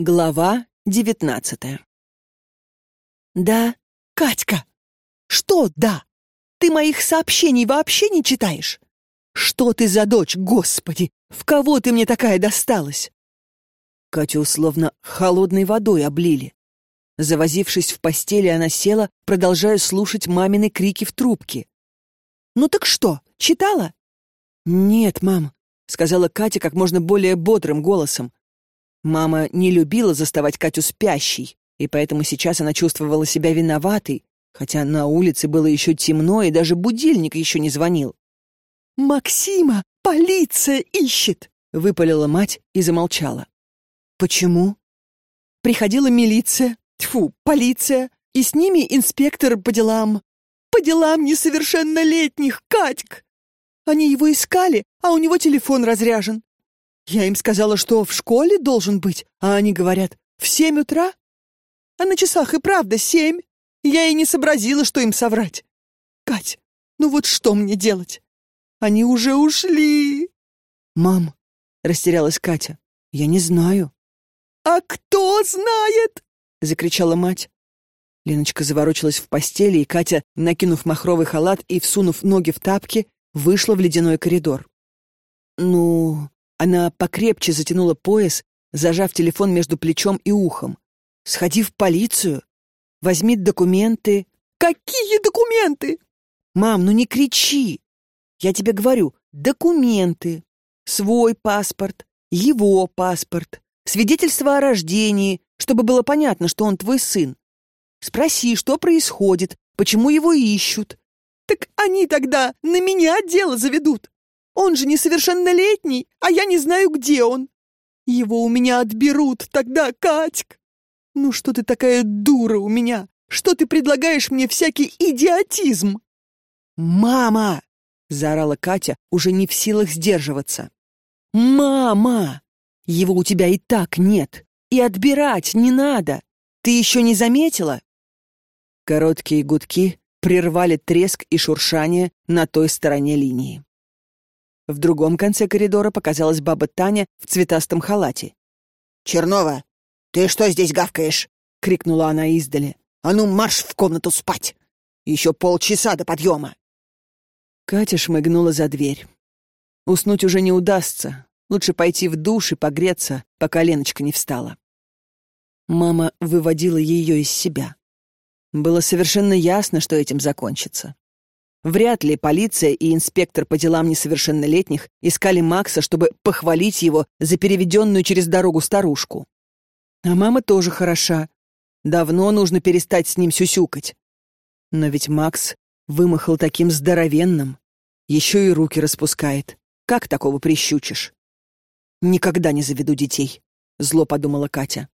Глава девятнадцатая «Да, Катька! Что «да»? Ты моих сообщений вообще не читаешь? Что ты за дочь, господи? В кого ты мне такая досталась?» Катю условно холодной водой облили. Завозившись в постели, она села, продолжая слушать мамины крики в трубке. «Ну так что, читала?» «Нет, мам», — сказала Катя как можно более бодрым голосом. Мама не любила заставать Катю спящей, и поэтому сейчас она чувствовала себя виноватой, хотя на улице было еще темно, и даже будильник еще не звонил. «Максима полиция ищет!» — выпалила мать и замолчала. «Почему?» «Приходила милиция, тьфу, полиция, и с ними инспектор по делам. По делам несовершеннолетних, Катьк! Они его искали, а у него телефон разряжен. Я им сказала, что в школе должен быть, а они говорят, в семь утра. А на часах и правда семь. Я и не сообразила, что им соврать. Кать, ну вот что мне делать? Они уже ушли. Мам, растерялась Катя, я не знаю. А кто знает? Закричала мать. Леночка заворочилась в постели, и Катя, накинув махровый халат и всунув ноги в тапки, вышла в ледяной коридор. «Ну, она покрепче затянула пояс, зажав телефон между плечом и ухом. «Сходи в полицию. Возьми документы». «Какие документы?» «Мам, ну не кричи. Я тебе говорю, документы. Свой паспорт, его паспорт, свидетельство о рождении, чтобы было понятно, что он твой сын. Спроси, что происходит, почему его ищут». «Так они тогда на меня дело заведут. Он же несовершеннолетний, а я не знаю, где он. Его у меня отберут тогда, Катьк. Ну что ты такая дура у меня? Что ты предлагаешь мне всякий идиотизм? Мама! заорала Катя, уже не в силах сдерживаться. Мама! Его у тебя и так нет. И отбирать не надо. Ты еще не заметила? Короткие гудки прервали треск и шуршание на той стороне линии. В другом конце коридора показалась баба Таня в цветастом халате. «Чернова, ты что здесь гавкаешь?» — крикнула она издали. «А ну, марш в комнату спать! Еще полчаса до подъема!» Катя шмыгнула за дверь. Уснуть уже не удастся. Лучше пойти в душ и погреться, пока Леночка не встала. Мама выводила ее из себя. Было совершенно ясно, что этим закончится. Вряд ли полиция и инспектор по делам несовершеннолетних искали Макса, чтобы похвалить его за переведенную через дорогу старушку. А мама тоже хороша. Давно нужно перестать с ним сюсюкать. Но ведь Макс вымахал таким здоровенным. Еще и руки распускает. Как такого прищучишь? Никогда не заведу детей, зло подумала Катя.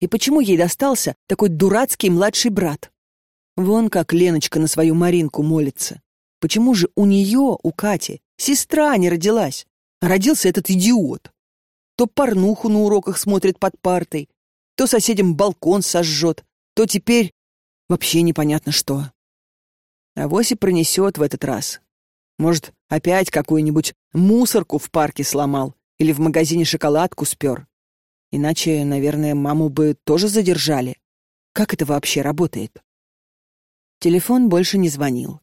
И почему ей достался такой дурацкий младший брат? Вон как Леночка на свою Маринку молится. Почему же у нее, у Кати, сестра не родилась, родился этот идиот? То порнуху на уроках смотрит под партой, то соседям балкон сожжет, то теперь вообще непонятно что. А вось и пронесет в этот раз. Может, опять какую-нибудь мусорку в парке сломал или в магазине шоколадку спер. Иначе, наверное, маму бы тоже задержали. Как это вообще работает? Телефон больше не звонил.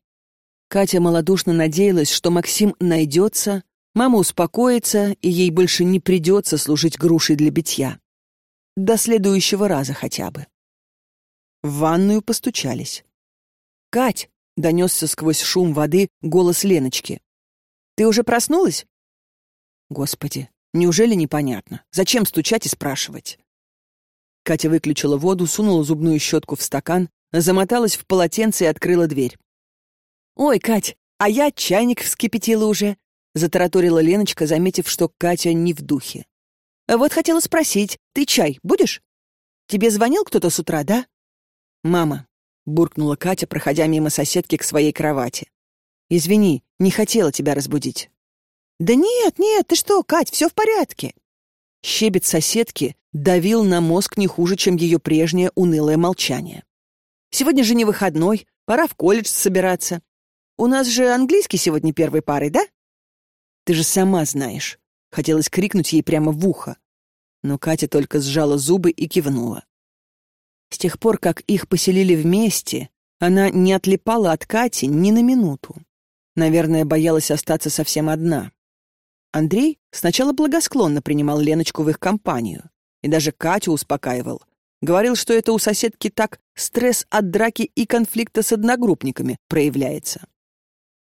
Катя малодушно надеялась, что Максим найдется, мама успокоится, и ей больше не придется служить грушей для битья. До следующего раза хотя бы. В ванную постучались. «Кать!» — донесся сквозь шум воды голос Леночки. «Ты уже проснулась?» «Господи, неужели непонятно? Зачем стучать и спрашивать?» Катя выключила воду, сунула зубную щетку в стакан, замоталась в полотенце и открыла дверь. «Ой, Кать, а я чайник вскипятила уже», — затараторила Леночка, заметив, что Катя не в духе. «Вот хотела спросить, ты чай будешь? Тебе звонил кто-то с утра, да?» «Мама», — буркнула Катя, проходя мимо соседки к своей кровати. «Извини, не хотела тебя разбудить». «Да нет, нет, ты что, Кать, все в порядке». Щебет соседки давил на мозг не хуже, чем ее прежнее унылое молчание. Сегодня же не выходной, пора в колледж собираться. У нас же английский сегодня первой парой, да? Ты же сама знаешь. Хотелось крикнуть ей прямо в ухо. Но Катя только сжала зубы и кивнула. С тех пор, как их поселили вместе, она не отлипала от Кати ни на минуту. Наверное, боялась остаться совсем одна. Андрей сначала благосклонно принимал Леночку в их компанию и даже Катю успокаивал. Говорил, что это у соседки так стресс от драки и конфликта с одногруппниками проявляется.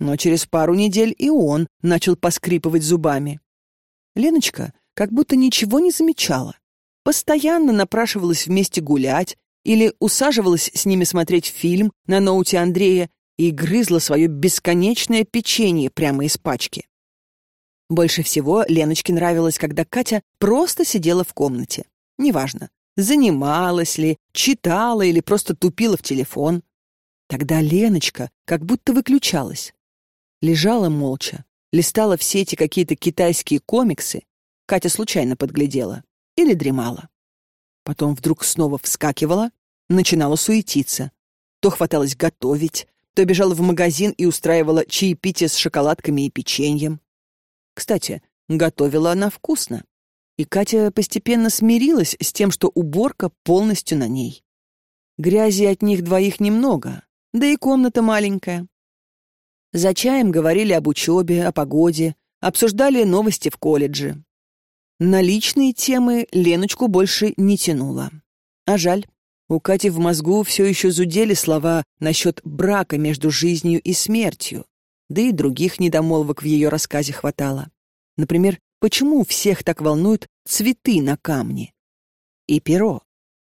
Но через пару недель и он начал поскрипывать зубами. Леночка как будто ничего не замечала. Постоянно напрашивалась вместе гулять или усаживалась с ними смотреть фильм на ноуте Андрея и грызла свое бесконечное печенье прямо из пачки. Больше всего Леночке нравилось, когда Катя просто сидела в комнате. Неважно, занималась ли, читала или просто тупила в телефон. Тогда Леночка как будто выключалась. Лежала молча, листала все эти какие-то китайские комиксы, Катя случайно подглядела, или дремала. Потом вдруг снова вскакивала, начинала суетиться. То хваталась готовить, то бежала в магазин и устраивала чаепитие с шоколадками и печеньем. Кстати, готовила она вкусно. И Катя постепенно смирилась с тем, что уборка полностью на ней. Грязи от них двоих немного, да и комната маленькая. За чаем говорили об учебе, о погоде, обсуждали новости в колледже. На личные темы Леночку больше не тянуло. А жаль, у Кати в мозгу все еще зудели слова насчет брака между жизнью и смертью, да и других недомолвок в ее рассказе хватало. Например, почему всех так волнуют цветы на камне? И перо.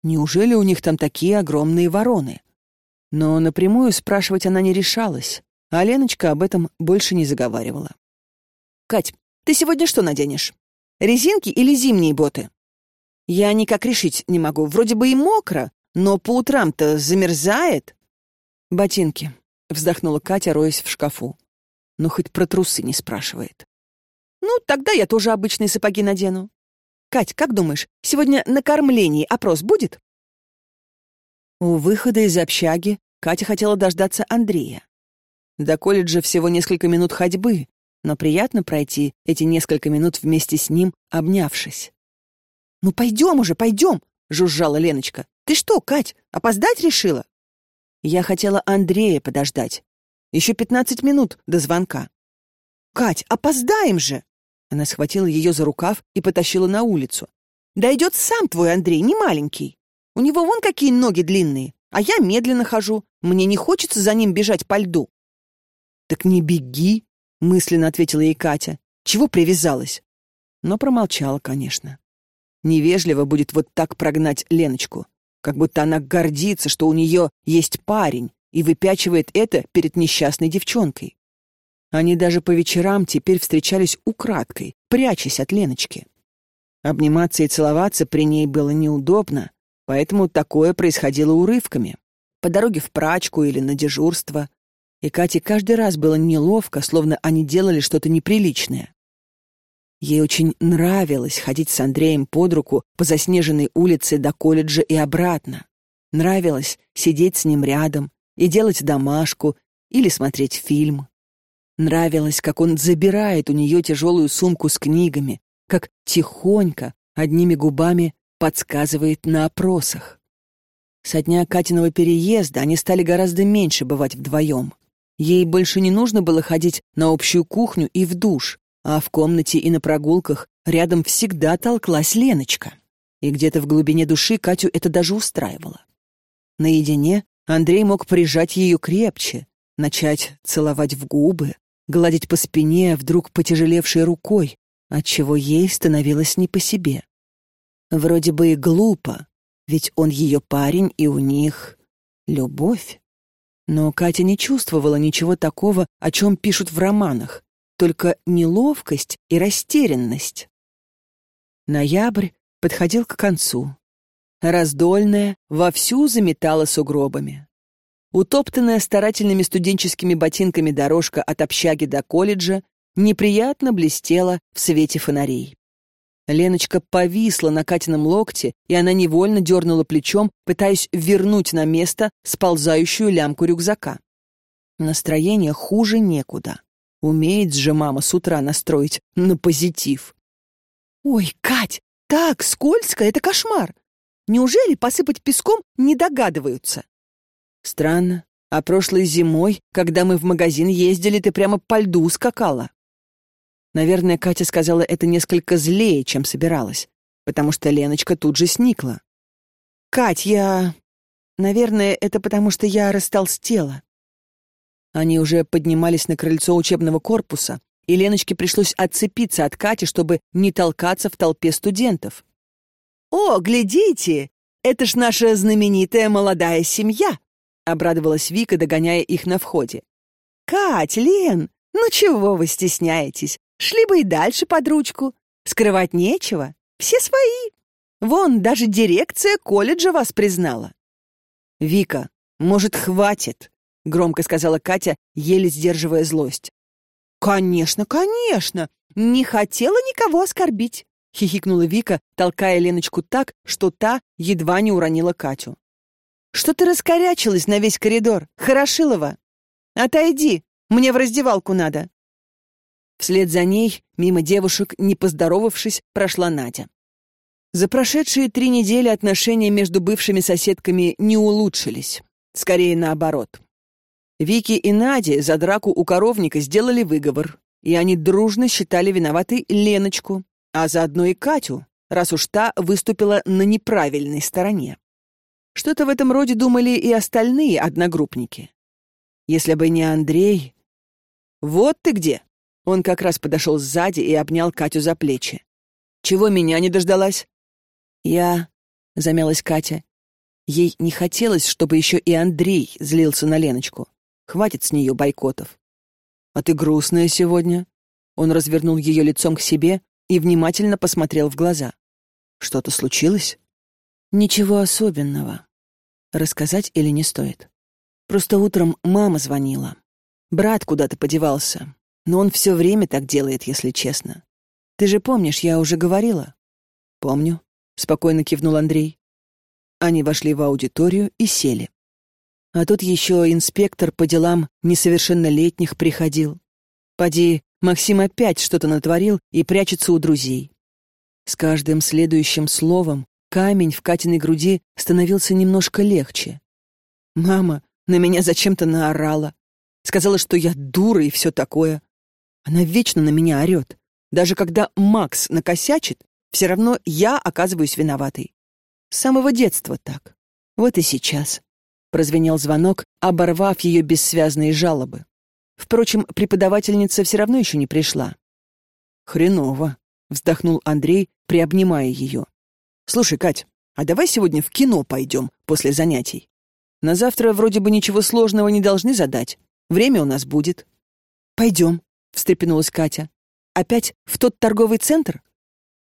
Неужели у них там такие огромные вороны? Но напрямую спрашивать она не решалась, а Леночка об этом больше не заговаривала. «Кать, ты сегодня что наденешь? Резинки или зимние боты?» «Я никак решить не могу. Вроде бы и мокро, но по утрам-то замерзает». «Ботинки», — вздохнула Катя, роясь в шкафу. Но хоть про трусы не спрашивает. «Ну, тогда я тоже обычные сапоги надену. Кать, как думаешь, сегодня на кормлении опрос будет?» У выхода из общаги Катя хотела дождаться Андрея. До колледжа всего несколько минут ходьбы, но приятно пройти эти несколько минут вместе с ним, обнявшись. «Ну пойдем уже, пойдем!» — жужжала Леночка. «Ты что, Кать, опоздать решила?» Я хотела Андрея подождать. Еще пятнадцать минут до звонка. «Кать, опоздаем же!» Она схватила ее за рукав и потащила на улицу. «Дойдет сам твой Андрей, не маленький. У него вон какие ноги длинные, а я медленно хожу. Мне не хочется за ним бежать по льду». «Так не беги», — мысленно ответила ей Катя. «Чего привязалась?» Но промолчала, конечно. Невежливо будет вот так прогнать Леночку, как будто она гордится, что у нее есть парень, и выпячивает это перед несчастной девчонкой. Они даже по вечерам теперь встречались украдкой, прячась от Леночки. Обниматься и целоваться при ней было неудобно, поэтому такое происходило урывками. По дороге в прачку или на дежурство и Кате каждый раз было неловко, словно они делали что-то неприличное. Ей очень нравилось ходить с Андреем под руку по заснеженной улице до колледжа и обратно. Нравилось сидеть с ним рядом и делать домашку или смотреть фильм. Нравилось, как он забирает у нее тяжелую сумку с книгами, как тихонько, одними губами подсказывает на опросах. Со дня Катиного переезда они стали гораздо меньше бывать вдвоем. Ей больше не нужно было ходить на общую кухню и в душ, а в комнате и на прогулках рядом всегда толклась Леночка. И где-то в глубине души Катю это даже устраивало. Наедине Андрей мог прижать ее крепче, начать целовать в губы, гладить по спине вдруг потяжелевшей рукой, отчего ей становилось не по себе. Вроде бы и глупо, ведь он ее парень, и у них любовь. Но Катя не чувствовала ничего такого, о чем пишут в романах, только неловкость и растерянность. Ноябрь подходил к концу. Раздольная вовсю заметала сугробами. Утоптанная старательными студенческими ботинками дорожка от общаги до колледжа неприятно блестела в свете фонарей. Леночка повисла на Катином локте, и она невольно дернула плечом, пытаясь вернуть на место сползающую лямку рюкзака. Настроение хуже некуда. Умеет же мама с утра настроить на позитив. «Ой, Кать, Так скользко, это кошмар. Неужели посыпать песком не догадываются? Странно. А прошлой зимой, когда мы в магазин ездили, ты прямо по льду скакала. Наверное, Катя сказала это несколько злее, чем собиралась, потому что Леночка тут же сникла. «Кать, я... Наверное, это потому, что я растолстела». Они уже поднимались на крыльцо учебного корпуса, и Леночке пришлось отцепиться от Кати, чтобы не толкаться в толпе студентов. «О, глядите! Это ж наша знаменитая молодая семья!» — обрадовалась Вика, догоняя их на входе. «Кать, Лен, ну чего вы стесняетесь? Шли бы и дальше под ручку. Скрывать нечего. Все свои. Вон, даже дирекция колледжа вас признала». «Вика, может, хватит?» — громко сказала Катя, еле сдерживая злость. «Конечно, конечно! Не хотела никого оскорбить!» — хихикнула Вика, толкая Леночку так, что та едва не уронила Катю. «Что ты раскорячилась на весь коридор, Хорошилова? Отойди, мне в раздевалку надо!» Вслед за ней, мимо девушек, не поздоровавшись, прошла Надя. За прошедшие три недели отношения между бывшими соседками не улучшились. Скорее наоборот. Вики и Наде за драку у коровника сделали выговор, и они дружно считали виноватой Леночку, а заодно и Катю, раз уж та выступила на неправильной стороне. Что-то в этом роде думали и остальные одногруппники. Если бы не Андрей... «Вот ты где!» Он как раз подошел сзади и обнял Катю за плечи. «Чего меня не дождалась?» «Я...» — замялась Катя. Ей не хотелось, чтобы еще и Андрей злился на Леночку. Хватит с нее бойкотов. А ты грустная сегодня. Он развернул ее лицом к себе и внимательно посмотрел в глаза. Что-то случилось? Ничего особенного. Рассказать или не стоит? Просто утром мама звонила. Брат куда-то подевался, но он все время так делает, если честно. Ты же помнишь, я уже говорила? Помню, спокойно кивнул Андрей. Они вошли в аудиторию и сели. А тут еще инспектор по делам несовершеннолетних приходил. Поди, Максим опять что-то натворил и прячется у друзей. С каждым следующим словом камень в Катиной груди становился немножко легче. Мама на меня зачем-то наорала. Сказала, что я дура и все такое. Она вечно на меня орет. Даже когда Макс накосячит, все равно я оказываюсь виноватой. С самого детства так. Вот и сейчас. Прозвенел звонок, оборвав ее бессвязные жалобы. Впрочем, преподавательница все равно еще не пришла. «Хреново», — вздохнул Андрей, приобнимая ее. «Слушай, Кать, а давай сегодня в кино пойдем после занятий? На завтра вроде бы ничего сложного не должны задать. Время у нас будет». «Пойдем», — встрепенулась Катя. «Опять в тот торговый центр?»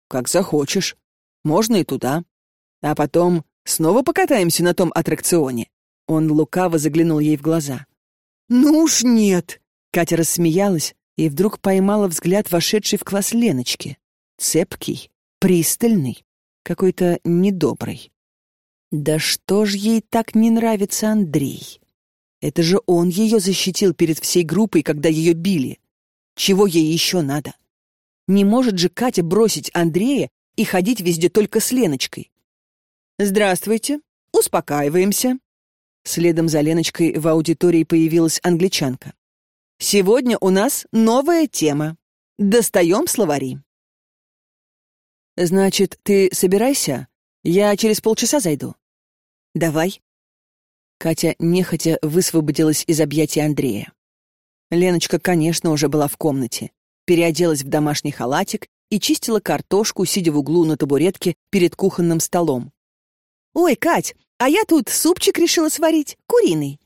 «Как захочешь. Можно и туда. А потом снова покатаемся на том аттракционе. Он лукаво заглянул ей в глаза. «Ну уж нет!» Катя рассмеялась и вдруг поймала взгляд вошедшей в класс Леночки. Цепкий, пристальный, какой-то недобрый. Да что ж ей так не нравится Андрей? Это же он ее защитил перед всей группой, когда ее били. Чего ей еще надо? Не может же Катя бросить Андрея и ходить везде только с Леночкой. «Здравствуйте. Успокаиваемся. Следом за Леночкой в аудитории появилась англичанка. «Сегодня у нас новая тема. Достаем словари». «Значит, ты собирайся? Я через полчаса зайду». «Давай». Катя нехотя высвободилась из объятий Андрея. Леночка, конечно, уже была в комнате, переоделась в домашний халатик и чистила картошку, сидя в углу на табуретке перед кухонным столом. «Ой, Кать, а я тут супчик решила сварить, куриный.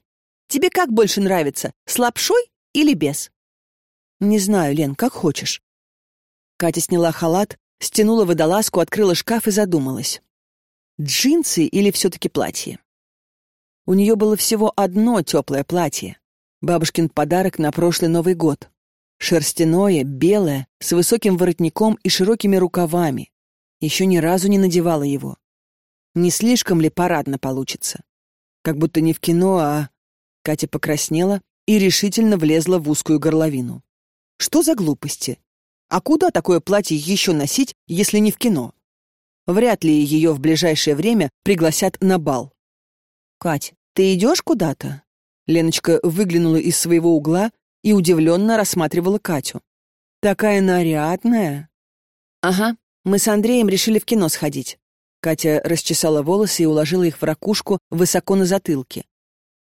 Тебе как больше нравится, с лапшой или без?» «Не знаю, Лен, как хочешь». Катя сняла халат, стянула водолазку, открыла шкаф и задумалась. Джинсы или все-таки платье? У нее было всего одно теплое платье. Бабушкин подарок на прошлый Новый год. Шерстяное, белое, с высоким воротником и широкими рукавами. Еще ни разу не надевала его. Не слишком ли парадно получится? Как будто не в кино, а... Катя покраснела и решительно влезла в узкую горловину. Что за глупости? А куда такое платье еще носить, если не в кино? Вряд ли ее в ближайшее время пригласят на бал. «Кать, ты идешь куда-то?» Леночка выглянула из своего угла и удивленно рассматривала Катю. «Такая нарядная!» «Ага, мы с Андреем решили в кино сходить». Катя расчесала волосы и уложила их в ракушку высоко на затылке.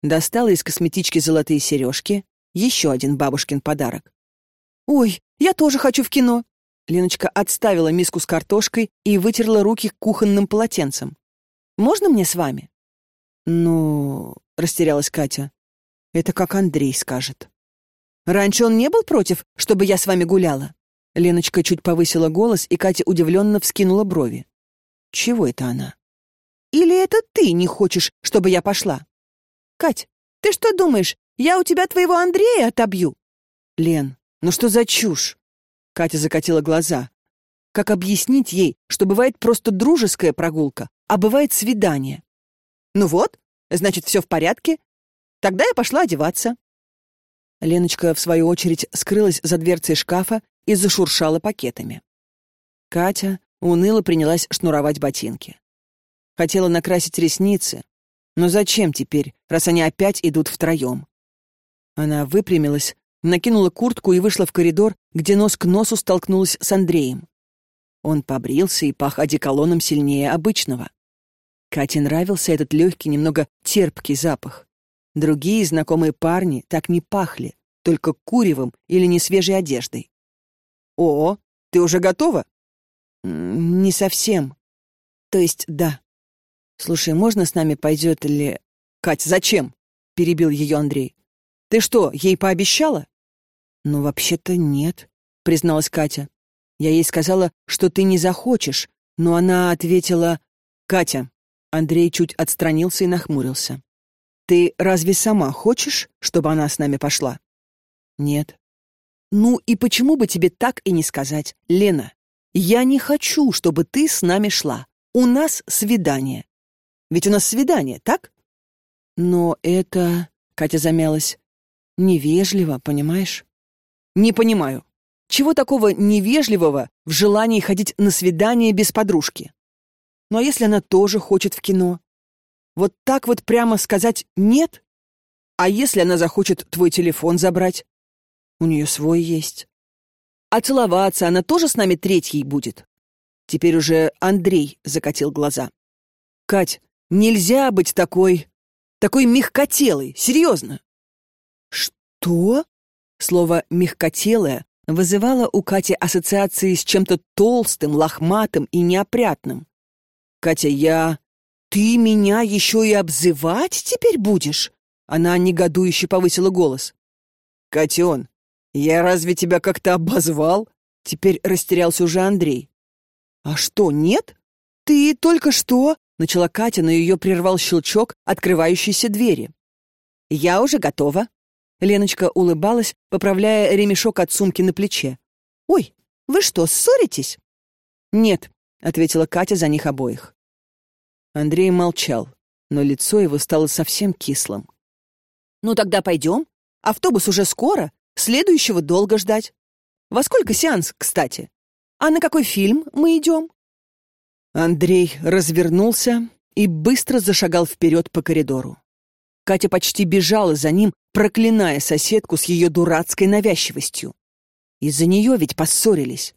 Достала из косметички золотые сережки, еще один бабушкин подарок. «Ой, я тоже хочу в кино!» Леночка отставила миску с картошкой и вытерла руки кухонным полотенцем. «Можно мне с вами?» «Ну...» — растерялась Катя. «Это как Андрей скажет». «Раньше он не был против, чтобы я с вами гуляла?» Леночка чуть повысила голос, и Катя удивленно вскинула брови. «Чего это она?» «Или это ты не хочешь, чтобы я пошла?» «Кать, ты что думаешь, я у тебя твоего Андрея отобью?» «Лен, ну что за чушь?» Катя закатила глаза. Как объяснить ей, что бывает просто дружеская прогулка, а бывает свидание? «Ну вот, значит, все в порядке. Тогда я пошла одеваться». Леночка, в свою очередь, скрылась за дверцей шкафа и зашуршала пакетами. Катя уныло принялась шнуровать ботинки. Хотела накрасить ресницы, но зачем теперь, раз они опять идут втроем? Она выпрямилась, накинула куртку и вышла в коридор, где нос к носу столкнулась с Андреем. Он побрился и пах одеколоном сильнее обычного. Кате нравился этот легкий, немного терпкий запах. Другие знакомые парни так не пахли, только куревом или несвежей одеждой. «О, ты уже готова?» «Не совсем. То есть, да. Слушай, можно с нами пойдет или...» «Кать, зачем?» — перебил ее Андрей. «Ты что, ей пообещала?» «Ну, вообще-то нет», — призналась Катя. «Я ей сказала, что ты не захочешь, но она ответила...» «Катя». Андрей чуть отстранился и нахмурился. «Ты разве сама хочешь, чтобы она с нами пошла?» «Нет». «Ну и почему бы тебе так и не сказать, Лена? Я не хочу, чтобы ты с нами шла. У нас свидание. Ведь у нас свидание, так?» «Но это...» — Катя замялась. «Невежливо, понимаешь?» «Не понимаю. Чего такого невежливого в желании ходить на свидание без подружки? Ну а если она тоже хочет в кино? Вот так вот прямо сказать «нет»? А если она захочет твой телефон забрать? У нее свой есть. А целоваться она тоже с нами третьей будет. Теперь уже Андрей закатил глаза. Кать, нельзя быть такой... такой мягкотелой, серьезно. Что? Слово «мягкотелое» вызывало у Кати ассоциации с чем-то толстым, лохматым и неопрятным. «Катя, я... Ты меня еще и обзывать теперь будешь?» Она негодующе повысила голос. «Котен, «Я разве тебя как-то обозвал?» Теперь растерялся уже Андрей. «А что, нет? Ты только что...» Начала Катя, но ее прервал щелчок открывающейся двери. «Я уже готова». Леночка улыбалась, поправляя ремешок от сумки на плече. «Ой, вы что, ссоритесь?» «Нет», — ответила Катя за них обоих. Андрей молчал, но лицо его стало совсем кислым. «Ну тогда пойдем. Автобус уже скоро. Следующего долго ждать. Во сколько сеанс, кстати? А на какой фильм мы идем?» Андрей развернулся и быстро зашагал вперед по коридору. Катя почти бежала за ним, проклиная соседку с ее дурацкой навязчивостью. Из-за нее ведь поссорились.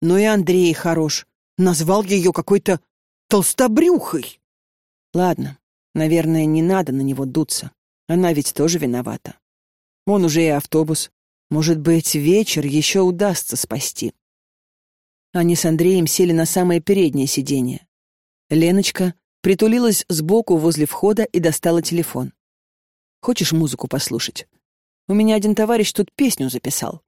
Но и Андрей хорош. Назвал ее какой-то толстобрюхой. Ладно, наверное, не надо на него дуться. Она ведь тоже виновата. Он уже и автобус. Может быть, вечер еще удастся спасти. Они с Андреем сели на самое переднее сиденье. Леночка притулилась сбоку возле входа и достала телефон. «Хочешь музыку послушать? У меня один товарищ тут песню записал».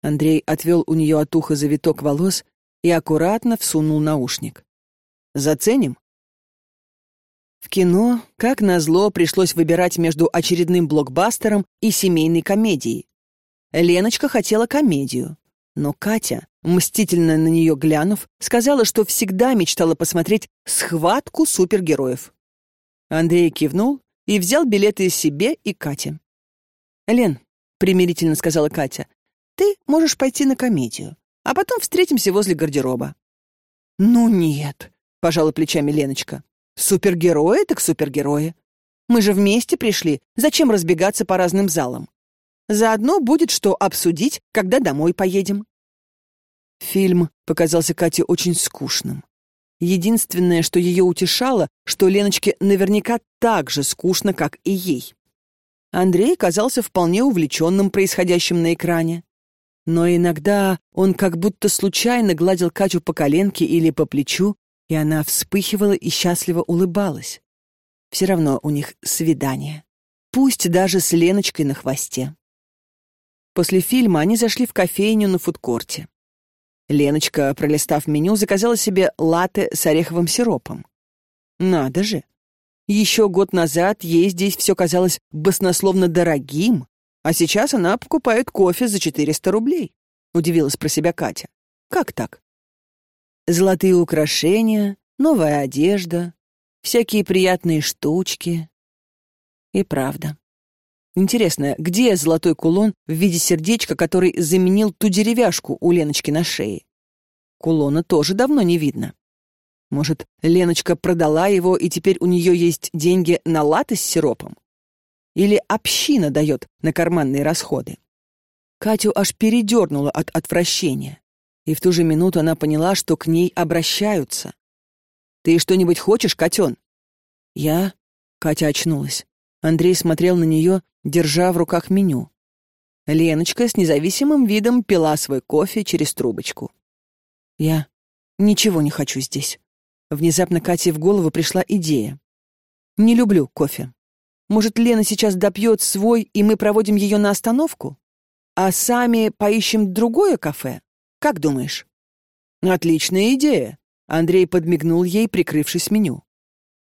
Андрей отвел у нее от уха завиток волос и аккуратно всунул наушник. «Заценим?» В кино, как назло, пришлось выбирать между очередным блокбастером и семейной комедией. Леночка хотела комедию, но Катя, мстительно на нее глянув, сказала, что всегда мечтала посмотреть «Схватку супергероев». Андрей кивнул и взял билеты себе и Кате. «Лен», — примирительно сказала Катя, — «ты можешь пойти на комедию, а потом встретимся возле гардероба». «Ну нет», — пожала плечами Леночка. «Супергерои так супергерои. Мы же вместе пришли, зачем разбегаться по разным залам? Заодно будет что обсудить, когда домой поедем». Фильм показался Кате очень скучным. Единственное, что ее утешало, что Леночке наверняка так же скучно, как и ей. Андрей казался вполне увлеченным происходящим на экране. Но иногда он как будто случайно гладил Катю по коленке или по плечу, и она вспыхивала и счастливо улыбалась. Все равно у них свидание. Пусть даже с Леночкой на хвосте. После фильма они зашли в кофейню на фудкорте. Леночка, пролистав меню, заказала себе латте с ореховым сиропом. Надо же! Еще год назад ей здесь все казалось баснословно дорогим, а сейчас она покупает кофе за 400 рублей. Удивилась про себя Катя. Как так? Золотые украшения, новая одежда, всякие приятные штучки. И правда. Интересно, где золотой кулон в виде сердечка, который заменил ту деревяшку у Леночки на шее? Кулона тоже давно не видно. Может, Леночка продала его, и теперь у нее есть деньги на латы с сиропом? Или община дает на карманные расходы? Катю аж передернуло от отвращения. И в ту же минуту она поняла, что к ней обращаются. «Ты что-нибудь хочешь, котен?» «Я?» — Катя очнулась. Андрей смотрел на нее, держа в руках меню. Леночка с независимым видом пила свой кофе через трубочку. «Я ничего не хочу здесь». Внезапно Кате в голову пришла идея. «Не люблю кофе. Может, Лена сейчас допьет свой, и мы проводим ее на остановку? А сами поищем другое кафе? Как думаешь?» «Отличная идея», — Андрей подмигнул ей, прикрывшись меню.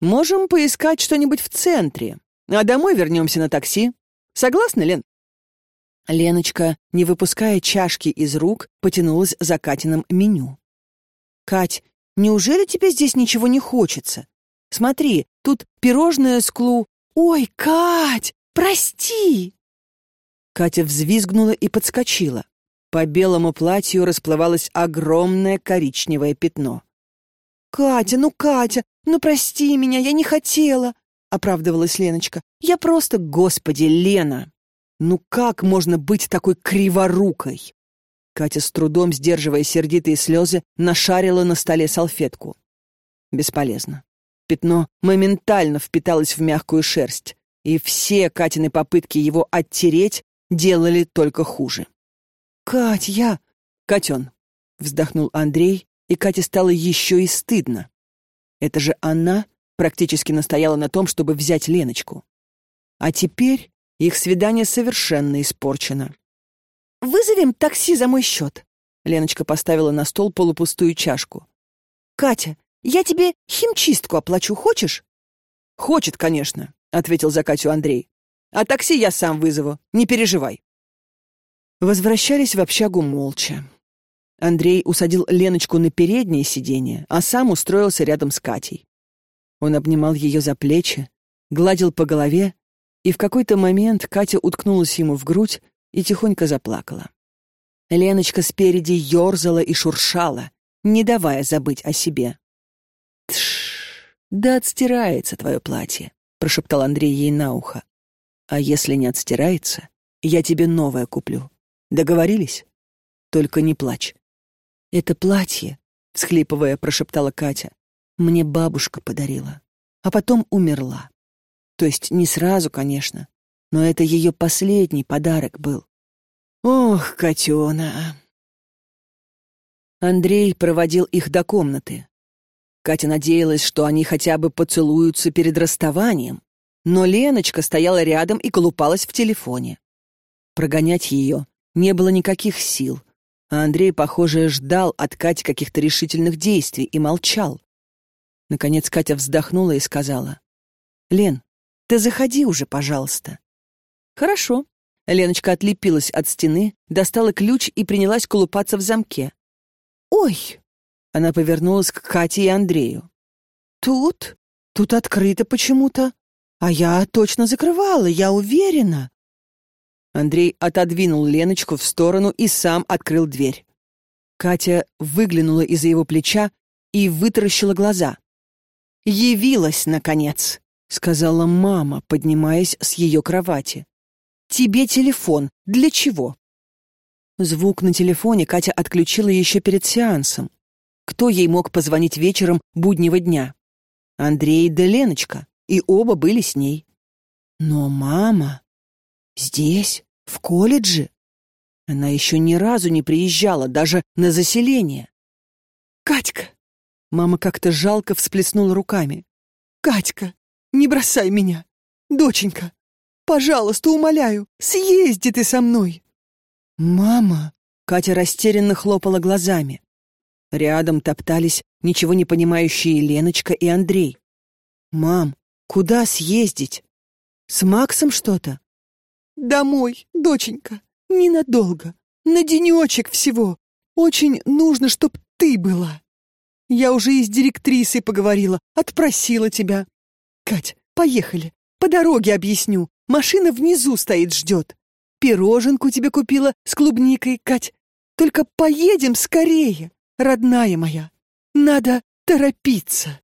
«Можем поискать что-нибудь в центре, а домой вернемся на такси. Согласна, Лен?» Леночка, не выпуская чашки из рук, потянулась за Катиным меню. «Кать, неужели тебе здесь ничего не хочется? Смотри, тут пирожное с клу... Ой, Кать, прости!» Катя взвизгнула и подскочила. По белому платью расплывалось огромное коричневое пятно. «Катя, ну, Катя, ну прости меня, я не хотела!» Оправдывалась Леночка. «Я просто, господи, Лена! Ну как можно быть такой криворукой?» Катя с трудом, сдерживая сердитые слезы, нашарила на столе салфетку. Бесполезно. Пятно моментально впиталось в мягкую шерсть, и все Катины попытки его оттереть делали только хуже. «Кать, я...» «Катен», — вздохнул Андрей, и Кате стало еще и стыдно. Это же она практически настояла на том, чтобы взять Леночку. А теперь их свидание совершенно испорчено. «Вызовем такси за мой счет», — Леночка поставила на стол полупустую чашку. «Катя, я тебе химчистку оплачу, хочешь?» «Хочет, конечно», — ответил за Катю Андрей. «А такси я сам вызову, не переживай». Возвращались в общагу молча. Андрей усадил Леночку на переднее сиденье, а сам устроился рядом с Катей. Он обнимал ее за плечи, гладил по голове, и в какой-то момент Катя уткнулась ему в грудь и тихонько заплакала. Леночка спереди ерзала и шуршала, не давая забыть о себе. «Тш, да отстирается твое платье», — прошептал Андрей ей на ухо. «А если не отстирается, я тебе новое куплю. Договорились? Только не плачь». «Это платье», — всхлипывая, прошептала Катя, мне бабушка подарила, а потом умерла. То есть не сразу, конечно, но это ее последний подарок был. Ох, котена! Андрей проводил их до комнаты. Катя надеялась, что они хотя бы поцелуются перед расставанием, но Леночка стояла рядом и колупалась в телефоне. Прогонять ее не было никаких сил, а Андрей, похоже, ждал от Кати каких-то решительных действий и молчал. Наконец Катя вздохнула и сказала. «Лен, ты заходи уже, пожалуйста». «Хорошо». Леночка отлепилась от стены, достала ключ и принялась колупаться в замке. «Ой!» Она повернулась к Кате и Андрею. «Тут? Тут открыто почему-то. А я точно закрывала, я уверена». Андрей отодвинул Леночку в сторону и сам открыл дверь. Катя выглянула из-за его плеча и вытаращила глаза. Явилась, наконец», — сказала мама, поднимаясь с ее кровати. «Тебе телефон. Для чего?» Звук на телефоне Катя отключила еще перед сеансом. Кто ей мог позвонить вечером буднего дня? Андрей да Леночка, и оба были с ней. Но мама... Здесь, в колледже? Она еще ни разу не приезжала, даже на заселение. «Катька!» Мама как-то жалко всплеснула руками. «Катька, не бросай меня! Доченька, пожалуйста, умоляю, съезди ты со мной!» «Мама!» — Катя растерянно хлопала глазами. Рядом топтались ничего не понимающие Леночка и Андрей. «Мам, куда съездить? С Максом что-то?» «Домой, доченька, ненадолго, на денечек всего. Очень нужно, чтоб ты была. Я уже и с директрисой поговорила, отпросила тебя. Кать, поехали, по дороге объясню. Машина внизу стоит, ждет. Пироженку тебе купила с клубникой, Кать. Только поедем скорее, родная моя. Надо торопиться.